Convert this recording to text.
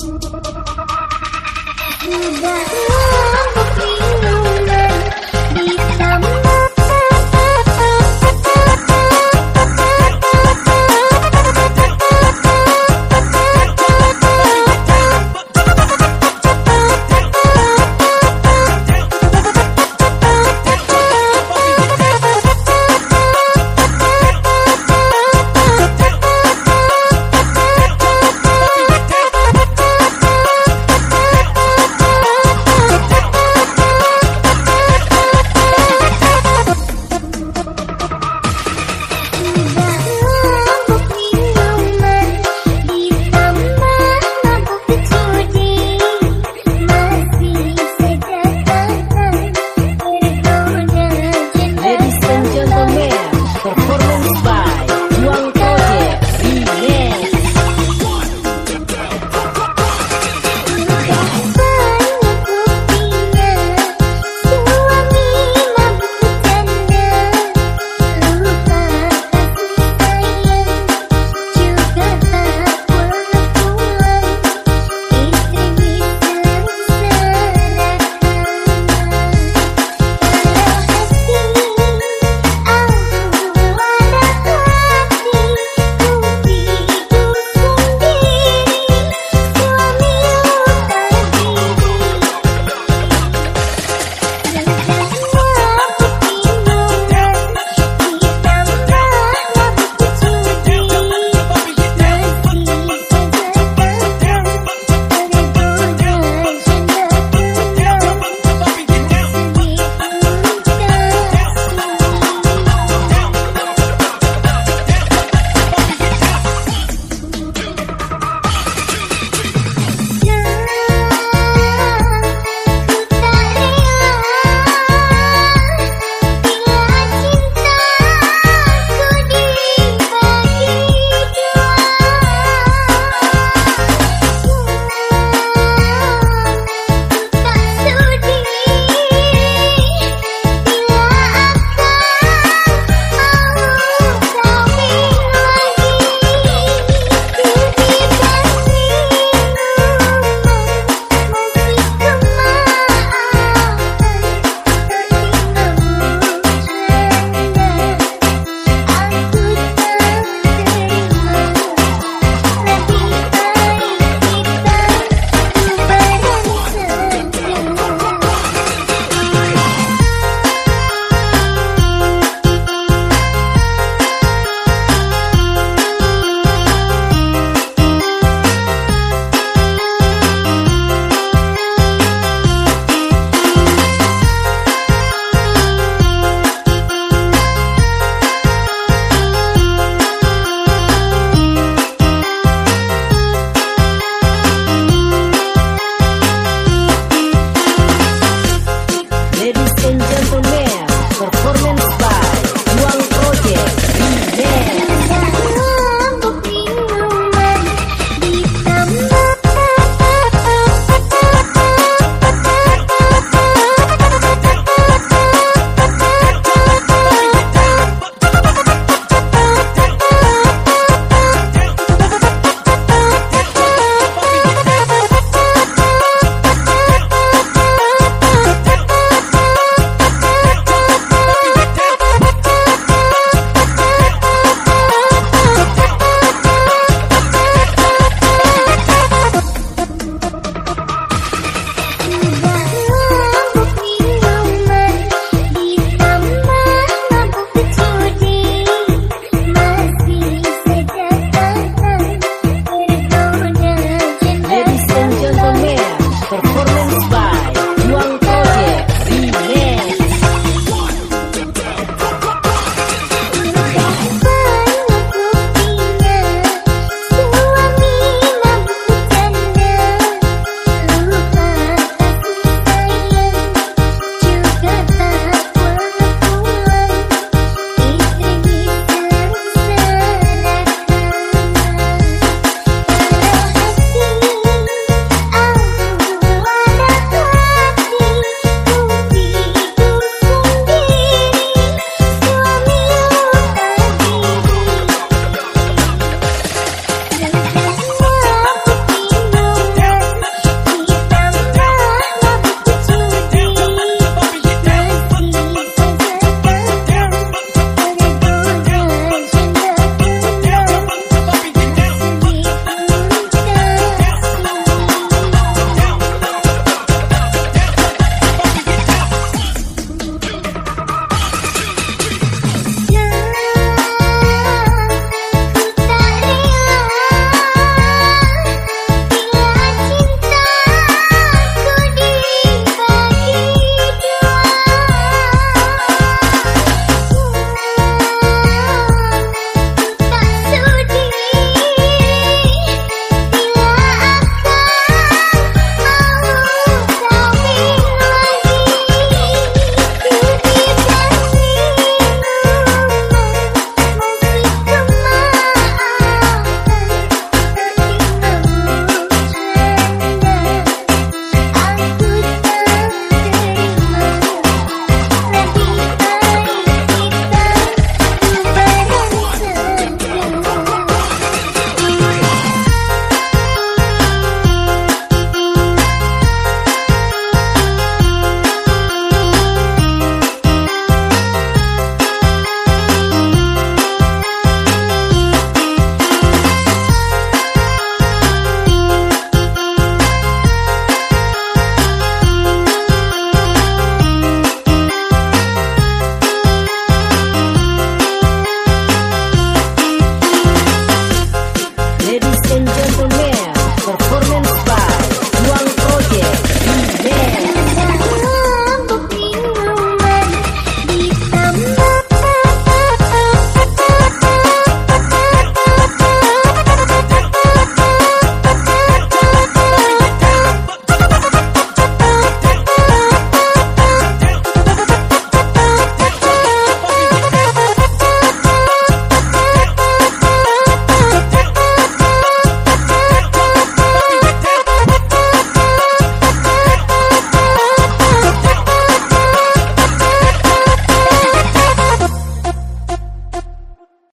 Tidak by.